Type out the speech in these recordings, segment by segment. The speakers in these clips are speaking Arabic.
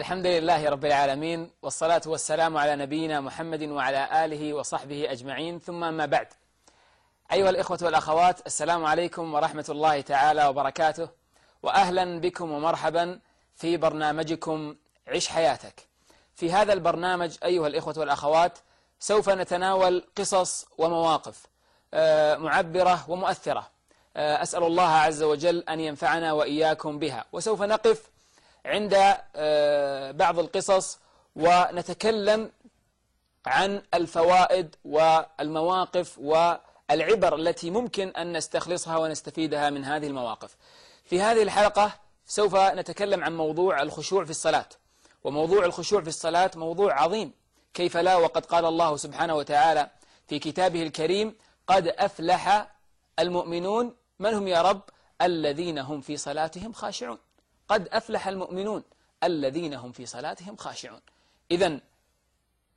الحمد لله رب العالمين والصلاة والسلام على نبينا محمد وعلى آله وصحبه أجمعين. ثم ما بعد. أيها الإخوة والأخوات السلام عليكم ورحمة الله تعالى وبركاته وأهلا بكم ومرحبا في برنامجكم عش حياتك. في هذا البرنامج أيها الإخوة والأخوات سوف نتناول قصص ومواقف آه، معبرة ومؤثرة آه، أسأل الله عز وجل أن ينفعنا وإياكم بها. وسوف نقف عند آه، بعض القصص ونتكلم عن الفوائد والمواقف والعبر التي ممكن أن نستخلصها ونستفيدها من هذه المواقف. في هذه الحلقة سوف نتكلم عن موضوع الخشوع في الصلاة. وموضوع الخشوع في الصلاة موضوع عظيم. كيف لا؟ وقد قال الله سبحانه وتعالى في كتابه الكريم قد أفلح المؤمنون. من هم يا رب؟ الذين هم في صلاتهم خاشعون. قد أفلح المؤمنون الذين هم في صلاتهم خاشعون. إذا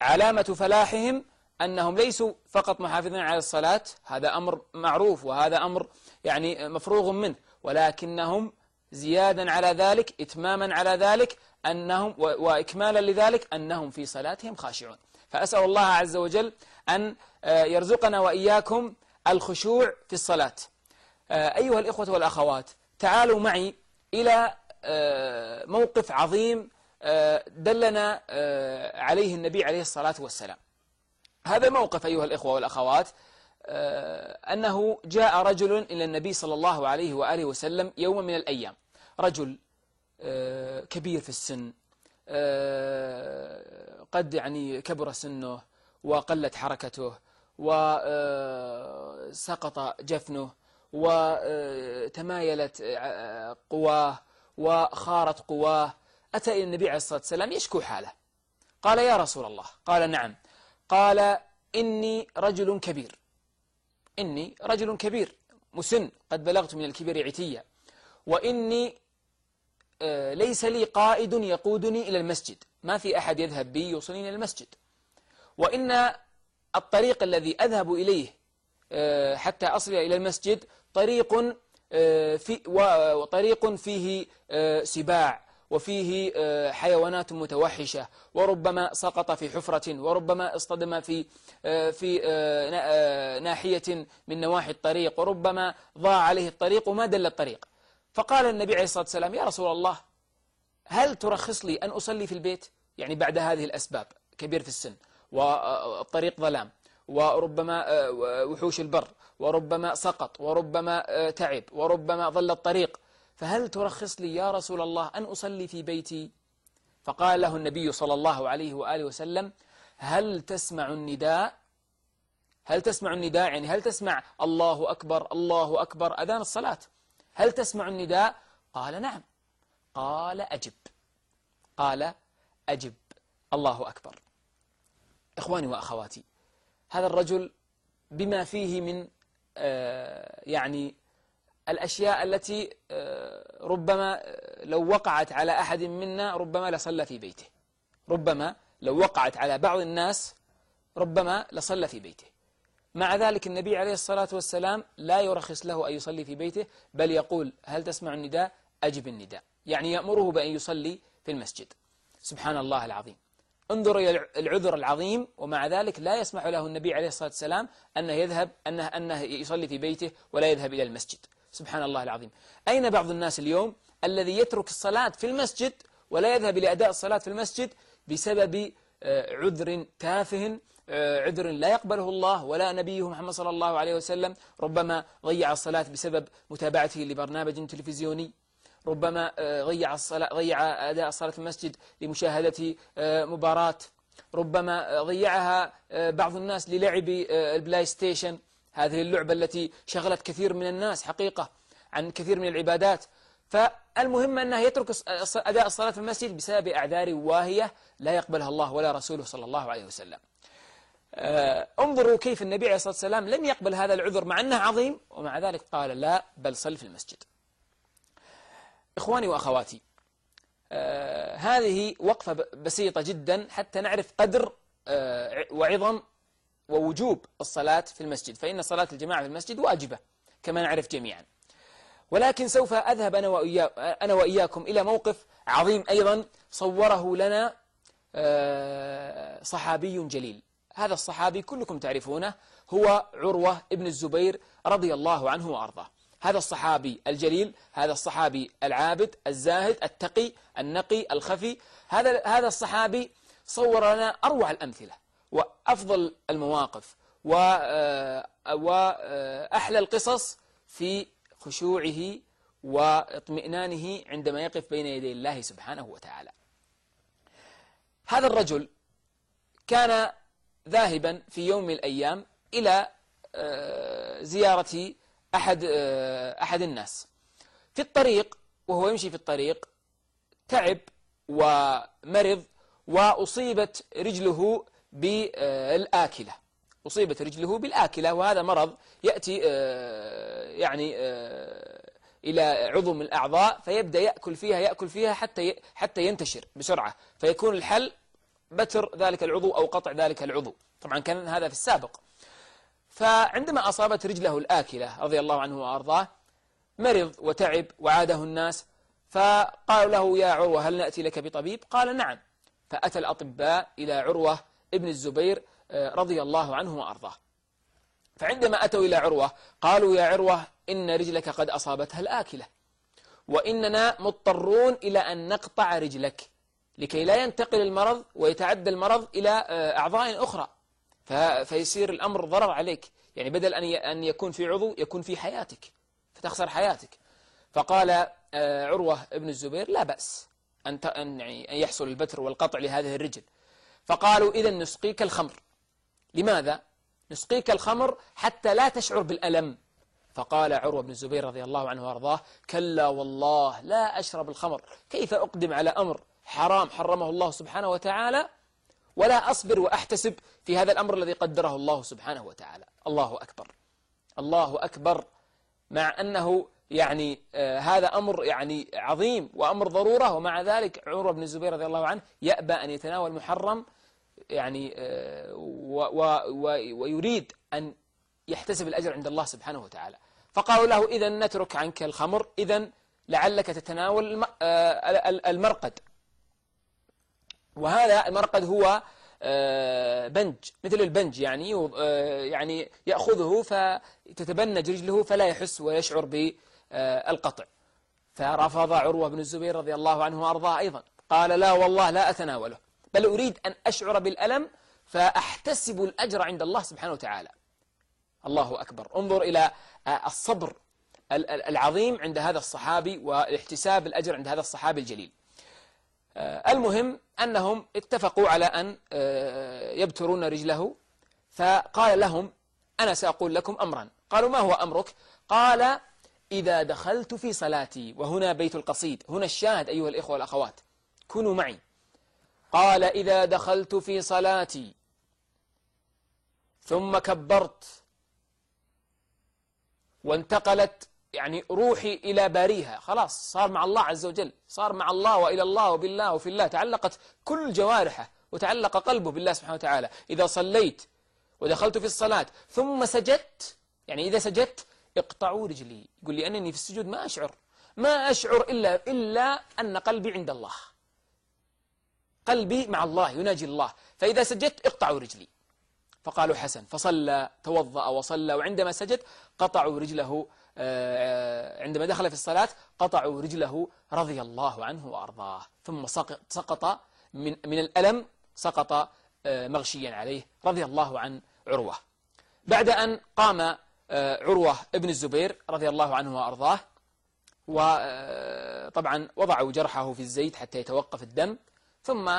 علامة فلاحهم أنهم ليسوا فقط محافظين على الصلاة. هذا أمر معروف وهذا أمر يعني مفروغ منه. ولكنهم زيادا على ذلك إتماما على ذلك أنهم وإكمالا لذلك أنهم في صلاتهم خاشعون. فأسأل الله عز وجل أن يرزقنا وإياكم الخشوع في الصلاة. أيها الإخوة والأخوات تعالوا معي إلى موقف عظيم دلنا عليه النبي عليه الصلاة والسلام. هذا الموقف أيها الإخوة والأخوات أنه جاء رجل إلى النبي صلى الله عليه وآله وسلم يوم من الأيام. رجل كبير في السن قد يعني كبر سنه وقلت حركته وسقط جفنه وتمايلت قواه وخارت قواه. أتى إلى النبي عليه الصلاة والسلام يشكو حاله. قال يا رسول الله. قال نعم. قال إني رجل كبير. إني رجل كبير. مسن. قد بلغت من الكبر عتيا وإني ليس لي قائد يقودني إلى المسجد. ما في أحد يذهب بي يوصلني إلى المسجد. وإن الطريق الذي أذهب إليه حتى أصل إلى المسجد طريق في وطريق فيه سباع وفيه حيوانات متوحشة وربما سقط في حفرة وربما اصطدم في في ناحية من نواحي الطريق وربما ضاع عليه الطريق وما دل الطريق. فقال النبي عليه الصلاة والسلام يا رسول الله هل ترخص لي أن أصلي في البيت؟ يعني بعد هذه الأسباب كبير في السن والطريق ظلام. وربما وحوش البر وربما سقط وربما تعب وربما ظل الطريق. فهل ترخص لي يا رسول الله أن أصلي في بيتي؟ فقال له النبي صلى الله عليه وآله وسلم هل تسمع النداء؟ هل تسمع النداء؟ يعني هل تسمع الله أكبر الله أكبر أذان الصلاة؟ هل تسمع النداء؟ قال نعم. قال أجب. قال أجب. الله أكبر. إخواني وأخواتي هذا الرجل بما فيه من يعني الأشياء التي ربما لو وقعت على أحد منا ربما لصلى في بيته. ربما لو وقعت على بعض الناس ربما لصلى في بيته. مع ذلك النبي عليه الصلاة والسلام لا يرخص له أن يصلي في بيته بل يقول هل تسمع النداء؟ أجب النداء. يعني يأمره بأن يصلي في المسجد. سبحان الله العظيم. انظر إلى العذر العظيم ومع ذلك لا يسمح له النبي عليه الصلاة والسلام أنه يذهب أنه, أنه يصلي في بيته ولا يذهب إلى المسجد. سبحان الله العظيم. أين بعض الناس اليوم الذي يترك الصلاة في المسجد ولا يذهب إلى أداء الصلاة في المسجد بسبب عذر تافه عذر لا يقبله الله ولا نبيه محمد صلى الله عليه وسلم ربما ضيع الصلاة بسبب متابعته لبرنامج تلفزيوني. ربما ضيع الصلاة ضيع أداء الصلاة في المسجد لمشاهدة مباراة. ربما ضيعها بعض الناس للعب ال PlayStation. هذه اللعبة التي شغلت كثير من الناس حقيقة عن كثير من العبادات. فالمهم أنه يترك أداء الصلاة في المسجد بسبب أعذار واهية لا يقبلها الله ولا رسوله صلى الله عليه وسلم. انظروا كيف النبي عليه الصلاة والسلام لم يقبل هذا العذر مع أنه عظيم ومع ذلك قال لا بل صل في المسجد. إخواني وأخواتي آه هذه وقفة بسيطة جدا حتى نعرف قدر آه وعظم ووجوب الصلاة في المسجد فإن صلاة الجماعة في المسجد واجبة كما نعرف جميعا. ولكن سوف أذهب أنا, أنا وإياكم إلى موقف عظيم أيضا صوره لنا آه، صحابي جليل. هذا الصحابي كلكم تعرفونه هو عروة ابن الزبير رضي الله عنه وأرضاه. هذا الصحابي الجليل هذا الصحابي العابد الزاهد التقي النقي الخفي. هذا هذا الصحابي صور لنا أروع الأمثلة وأفضل المواقف آه، وأحلى القصص في خشوعه واطمئنانه عندما يقف بين يدي الله سبحانه وتعالى. هذا الرجل كان ذاهبا في يوم من الأيام إلى آه، زيارة أحد, آه، أحد الناس. في الطريق وهو يمشي في الطريق تعب ومرض وأصيبت رجله بالآكلة. أصيبت رجله بالآكلة وهذا مرض يأتي آه، يعني إلى عضو من الأعضاء فيبدأ يأكل فيها يأكل فيها حتى حتى ينتشر بسرعة. فيكون الحل بتر ذلك العضو أو قطع ذلك العضو. طبعا كان هذا في السابق. فعندما أصابت رجله الآكلة رضي الله عنه وأرضاه مرض وتعب وعاده الناس فقالوا له يا عروة هل نأتي لك بطبيب؟ قال نعم. فأتى الأطباء إلى عروة ابن الزبير آه، رضي الله عنه وأرضاه. فعندما أتوا إلى عروة قالوا يا عروة إن رجلك قد أصابتها الآكلة وإننا مضطرون إلى أن نقطع رجلك لكي لا ينتقل المرض ويتعدى المرض إلى آه، أعضاء أخرى. فيصير الأمر ضرر عليك. يعني بدل أن يكون في عضو يكون في حياتك فتخسر حياتك. فقال آه، عروة ابن الزبير لا بأس أن يعني أن يحصل البتر والقطع لهذه الرجل. فقالوا إذا نسقيك الخمر. لماذا؟ نسقيك الخمر حتى لا تشعر بالألم. فقال عروة بن الزبير رضي الله عنه وأرضاه كلا والله لا أشرب الخمر. كيف أقدم على أمر حرام حرمه الله سبحانه وتعالى ولا أصبر وأحتسب في هذا الأمر الذي قدره الله سبحانه وتعالى. الله أكبر. الله أكبر. مع أنه يعني آه هذا أمر يعني عظيم وأمر ضرورة. ومع ذلك عروة بن الزبير رضي الله عنه يأبى أن يتناول محرم يعني آه و و ويريد أن يحتسب الأجر عند الله سبحانه وتعالى. فقالوا له إذا نترك عنك الخمر إذا لعلك تتناول آه، المرقد. وهذا المرقد هو آه، بنج مثل البنج يعني آه، يعني يأخذه فتتبنج رجله فلا يحس ويشعر بالقطع. فرفض عروة بن الزبير رضي الله عنه وأرضاه أيضا. قال لا والله لا أتناوله بل أريد أن أشعر بالألم فأحتسب الأجر عند الله سبحانه وتعالى. الله أكبر. انظر إلى آه، الصبر العظيم عند هذا الصحابي والاحتساب الأجر عند هذا الصحابي الجليل. المهم أنهم اتفقوا على أن آه، يبترون رجله فقال لهم أنا سأقول لكم أمرا. قالوا ما هو أمرك؟ قال إذا دخلت في صلاتي وهنا بيت القصيد هنا الشاهد أيها الإخوة والأخوات كونوا معي. قال إذا دخلت في صلاتي ثم كبرت وانتقلت يعني روحي إلى باريها. خلاص صار مع الله عز وجل. صار مع الله وإلى الله وبالله وفي الله. تعلقت كل جوارحه وتعلق قلبه بالله سبحانه وتعالى. إذا صليت ودخلت في الصلاة ثم سجدت يعني إذا سجدت اقطعوا رجلي. يقول لي أنني في السجود ما أشعر. ما أشعر إلا, إلا أن قلبي عند الله. قلبي مع الله يناجي الله. فإذا سجدت اقطعوا رجلي. فقالوا حسن. فصلى توضأ وصلى وعندما سجد قطعوا رجله عندما دخل في الصلاة قطعوا رجله رضي الله عنه وأرضاه ثم سقط من, من الألم سقط آه، مغشيا عليه رضي الله عن عروة. بعد أن قام آه، عروة ابن الزبير رضي الله عنه وأرضاه وطبعا وضعوا جرحه في الزيت حتى يتوقف الدم ثم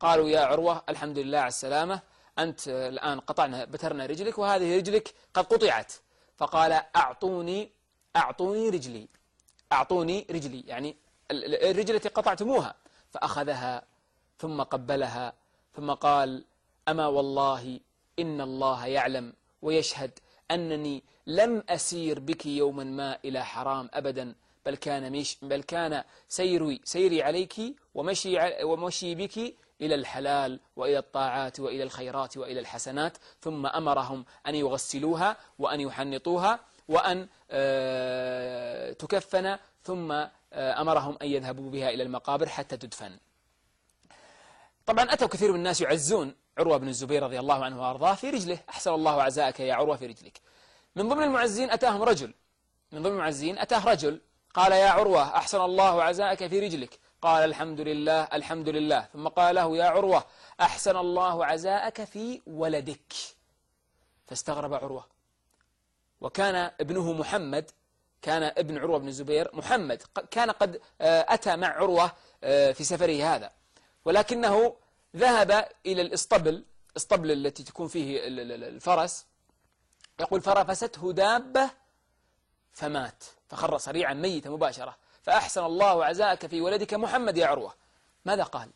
قالوا يا عروة الحمد لله على السلامة أنت الآن قطعنا بترنا رجلك وهذه رجلك قد قطعت. فقال أعطوني أعطوني رجلي. أعطوني رجلي يعني الرجل التي قطعتموها. فأخذها ثم قبلها ثم قال أما والله إن الله يعلم ويشهد أنني لم أسير بك يوما ما إلى حرام أبدا بل كان مش بل كان سيري سيري عليك ومشي ومشي بك إلى الحلال وإلى الطاعات وإلى الخيرات وإلى الحسنات ثم أمرهم أن يغسلوها وأن يحنطوها وأن تكفن ثم أمرهم أن يذهبوا بها إلى المقابر حتى تدفن. طبعا أتوا كثير من الناس يعزون عروة بن الزبير رضي الله عنه وأرضاه في رجله. أحسن الله عزاءك يا عروة في رجلك. من ضمن المعزين أتاهم رجل. من ضمن المعزين أتاه رجل. قال يا عروة أحسن الله عزاءك في رجلك. قال الحمد لله الحمد لله. ثم قال له يا عروة أحسن الله عزاءك في ولدك. فاستغرب عروة. وكان ابنه محمد كان ابن عروة بن الزبير محمد كان قد آه، أتى مع عروة آه، في سفره هذا. ولكنه ذهب إلى الإسطبل الإسطبل التي تكون فيه الفرس يقول فرفسته دابة فمات فخر صريعا ميتا مباشرة. فأحسن الله عزاءك في ولدك محمد يا عروة. ماذا قال؟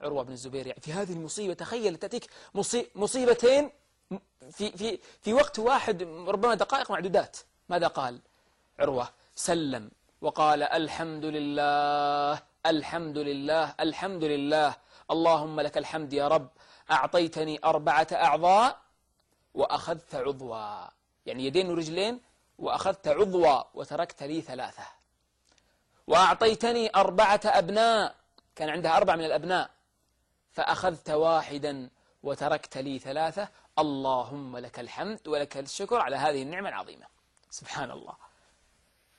عروة بن الزبير يعني في هذه المصيبة تخيل تأتيك مصيبتين في, في, في وقت واحد ربما دقائق معدودات. ماذا قال؟ عروة سلم وقال الحمد لله الحمد لله الحمد لله. اللهم لك الحمد يا رب. أعطيتني أربعة أعضاء وأخذت عضوا. يعني يدين ورجلين وأخذت عضوا وتركت لي ثلاثة. وأعطيتني أربعة أبناء. كان عندها أربع من الأبناء. فأخذت واحدا وتركت لي ثلاثة. اللهم لك الحمد ولك الشكر على هذه النعمة العظيمة. سبحان الله.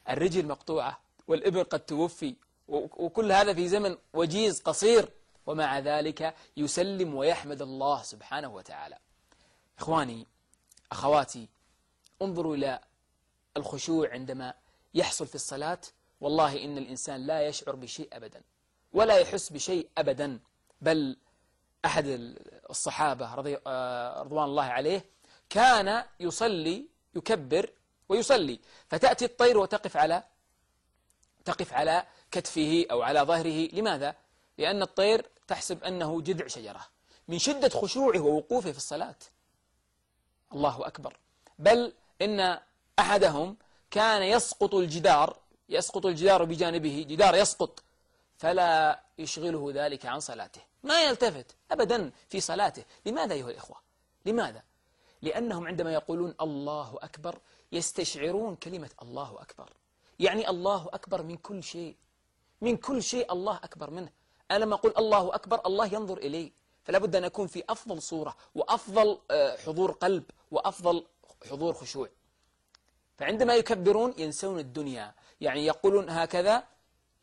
الرجل مقطوعة والابن قد توفي. وكل هذا في زمن وجيز قصير. ومع ذلك يسلم ويحمد الله سبحانه وتعالى. إخواني أخواتي انظروا إلى الخشوع عندما يحصل في الصلاة والله إن الإنسان لا يشعر بشيء أبدا ولا يحس بشيء أبدا. بل أحد الصحابة رضي آه، رضوان الله عليه كان يصلي يكبر ويصلي. فتأتي الطير وتقف على تقف على كتفه أو على ظهره. لماذا؟ لأن الطير تحسب أنه جذع شجرة من شدة خشوعه ووقوفه في الصلاة. الله أكبر. بل إن أحدهم كان يسقط الجدار يسقط الجدار بجانبه جدار يسقط فلا يشغله ذلك عن صلاته. ما يلتفت أبدا في صلاته. لماذا أيها الإخوة؟ لماذا؟ لأنهم عندما يقولون الله أكبر يستشعرون كلمة الله أكبر. يعني الله أكبر من كل شيء. من كل شيء الله أكبر منه. أنا لما أقول الله أكبر الله ينظر إلي. فلا بد أن أكون في أفضل صورة وأفضل آه، حضور قلب وأفضل حضور خشوع. فعندما يكبرون ينسون الدنيا. يعني يقولون هكذا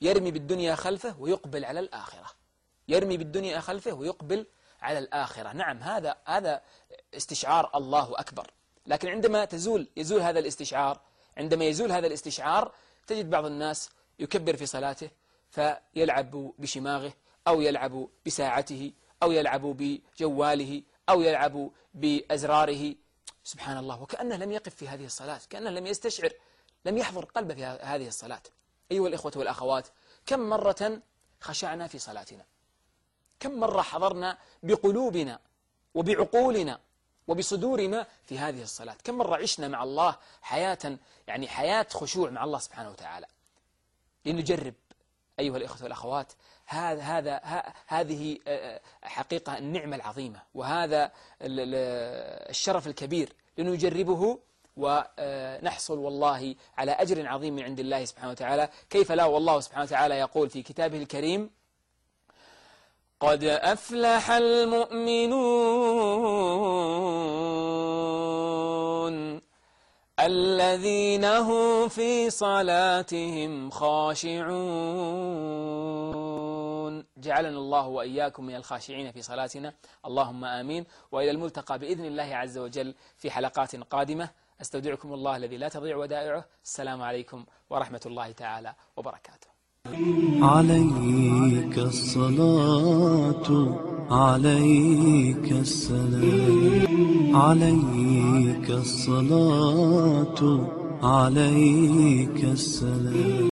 يرمي بالدنيا خلفه ويقبل على الآخرة. يرمي بالدنيا خلفه ويقبل على الآخرة. نعم هذا هذا استشعار الله أكبر. لكن عندما تزول يزول هذا الاستشعار عندما يزول هذا الاستشعار تجد بعض الناس يكبر في صلاته فيلعب بشماغه أو يلعب بساعته أو يلعب بجواله أو يلعب بأزراره سبحان الله. وكأنه لم يقف في هذه الصلاة كأنه لم يستشعر لم يحضر قلبه في هذه الصلاة. أيها الإخوة والأخوات كم مرة خشعنا في صلاتنا؟ كم مرة حضرنا بقلوبنا وبعقولنا وبصدورنا في هذه الصلاة؟ كم مرة عشنا مع الله حياة يعني حياة خشوع مع الله سبحانه وتعالى؟ لنجرب أيها الإخوة والأخوات هذا هذا هذه حقيقة النعمة العظيمة. وهذا الشرف الكبير لنجربه ونحصل والله على أجر عظيم من عند الله سبحانه وتعالى. كيف لا؟ والله سبحانه وتعالى يقول في كتابه الكريم قد أفلح المؤمنون الذين هم في صلاتهم خاشعون. جعلنا الله وإياكم من الخاشعين في صلاتنا. اللهم آمين. وإلى الملتقى بإذن الله عز وجل في حلقات قادمة. أستودعكم الله الذي لا تضيع ودائعه. السلام عليكم ورحمة الله تعالى وبركاته. عليك الصلاة عليك السلام. عليك الصلاة عليك السلام.